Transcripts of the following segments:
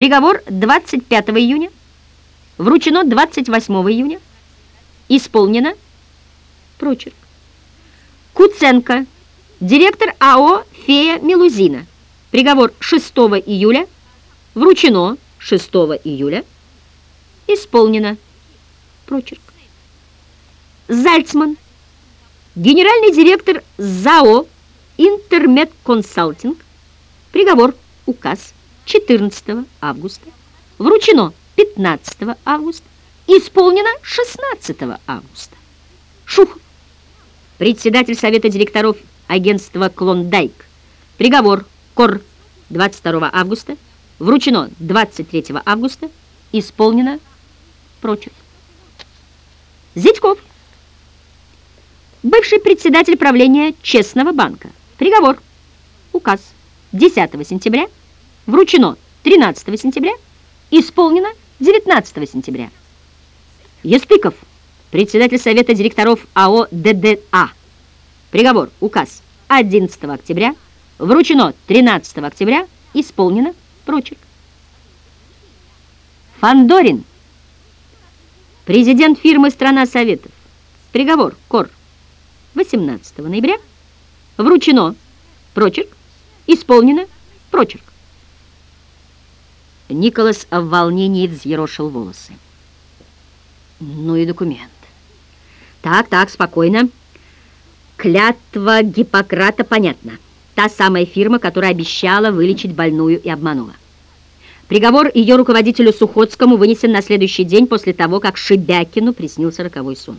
Приговор 25 июня. Вручено 28 июня. Исполнено. Прочерк. Куценко. Директор АО «Фея Мелузина». Приговор 6 июля. Вручено 6 июля. Исполнено. Прочерк. Зальцман. Генеральный директор ЗАО «Интермед Консалтинг». Приговор. Указ. 14 августа, вручено 15 августа, исполнено 16 августа. Шухов, председатель Совета директоров агентства «Клондайк». Приговор КОР 22 августа, вручено 23 августа, исполнено прочерк. Зятьков, бывший председатель правления Честного банка. Приговор. Указ 10 сентября Вручено 13 сентября, исполнено 19 сентября. Еспиков, председатель Совета директоров АО ДДА. Приговор, указ 11 октября, вручено 13 октября, исполнено, прочерк. Фандорин, президент фирмы «Страна Советов». Приговор, КОР, 18 ноября, вручено, прочерк, исполнено, прочерк. Николас в волнении взъерошил волосы. Ну и документ. Так, так, спокойно. Клятва Гиппократа понятна. Та самая фирма, которая обещала вылечить больную и обманула. Приговор ее руководителю Сухотскому вынесен на следующий день после того, как Шибякину приснился роковой сон.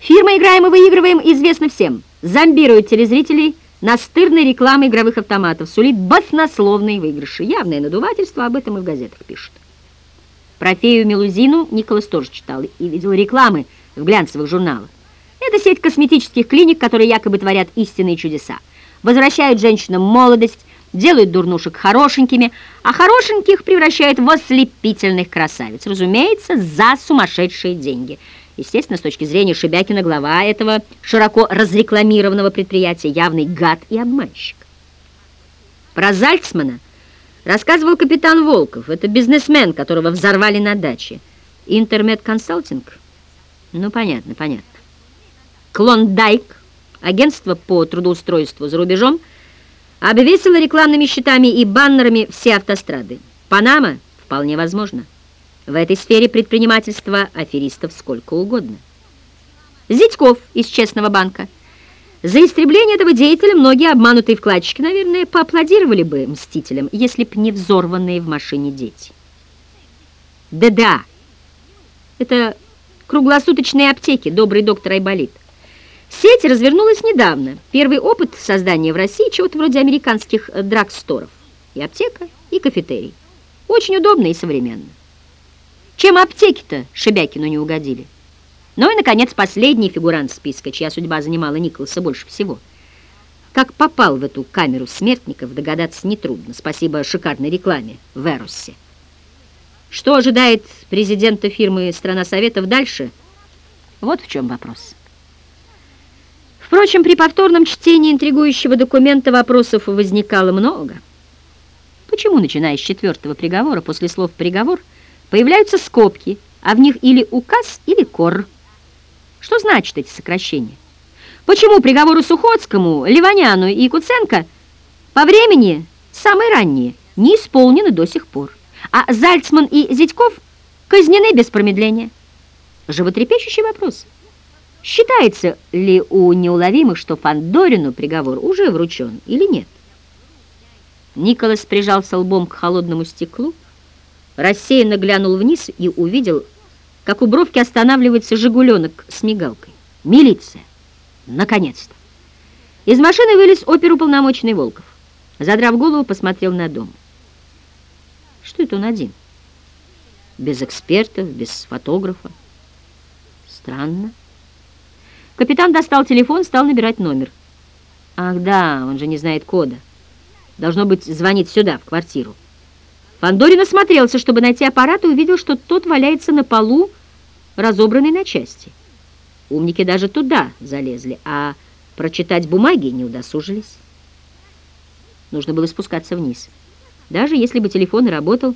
Фирма «Играем и выигрываем» известна всем. Зомбирует телезрителей – настырной рекламы игровых автоматов, сулит баснословные выигрыши. Явное надувательство, об этом и в газетах пишут. Про фею Мелузину Николас тоже читал и видел рекламы в глянцевых журналах. Это сеть косметических клиник, которые якобы творят истинные чудеса. Возвращают женщинам молодость, делают дурнушек хорошенькими, а хорошеньких превращают в ослепительных красавиц. Разумеется, за сумасшедшие деньги – Естественно, с точки зрения Шебякина, глава этого широко разрекламированного предприятия явный гад и обманщик. Про Зальцмана рассказывал капитан Волков. Это бизнесмен, которого взорвали на даче. Интермед консалтинг? Ну, понятно, понятно. Клондайк, агентство по трудоустройству за рубежом, обвесило рекламными щитами и баннерами все автострады. Панама? Вполне возможно. В этой сфере предпринимательства аферистов сколько угодно. Зятьков из Честного банка. За истребление этого деятеля многие обманутые вкладчики, наверное, поаплодировали бы мстителям, если б не взорванные в машине дети. Да-да, это круглосуточные аптеки, добрый доктор Айболит. Сеть развернулась недавно. Первый опыт создания в России чего-то вроде американских драгсторов. И аптека, и кафетерий. Очень удобно и современно. Чем аптеки-то Шебякину не угодили? Ну и, наконец, последний фигурант списка, чья судьба занимала Николаса больше всего. Как попал в эту камеру смертников, догадаться нетрудно, спасибо шикарной рекламе в Эрусе. Что ожидает президента фирмы «Страна Советов» дальше? Вот в чем вопрос. Впрочем, при повторном чтении интригующего документа вопросов возникало много. Почему, начиная с четвертого приговора, после слов «приговор», появляются скобки, а в них или указ, или кор. Что значит эти сокращения? Почему приговоры Сухоцкому, Ливаняну и Куценко по времени самые ранние не исполнены до сих пор, а Зальцман и Зятьков казнены без промедления? Животрепещущий вопрос. Считается ли у неуловимых, что Фандорину приговор уже вручен или нет? Николас прижался лбом к холодному стеклу, рассеянно глянул вниз и увидел, как у бровки останавливается «Жигуленок» с мигалкой. «Милиция! Наконец-то!» Из машины вылез оперуполномоченный Волков. Задрав голову, посмотрел на дом. Что это он один? Без экспертов, без фотографа. Странно. Капитан достал телефон, стал набирать номер. Ах да, он же не знает кода. Должно быть, звонит сюда, в квартиру. Фандорин осмотрелся, чтобы найти аппарат, и увидел, что тот валяется на полу, разобранный на части. Умники даже туда залезли, а прочитать бумаги не удосужились. Нужно было спускаться вниз. Даже если бы телефон работал,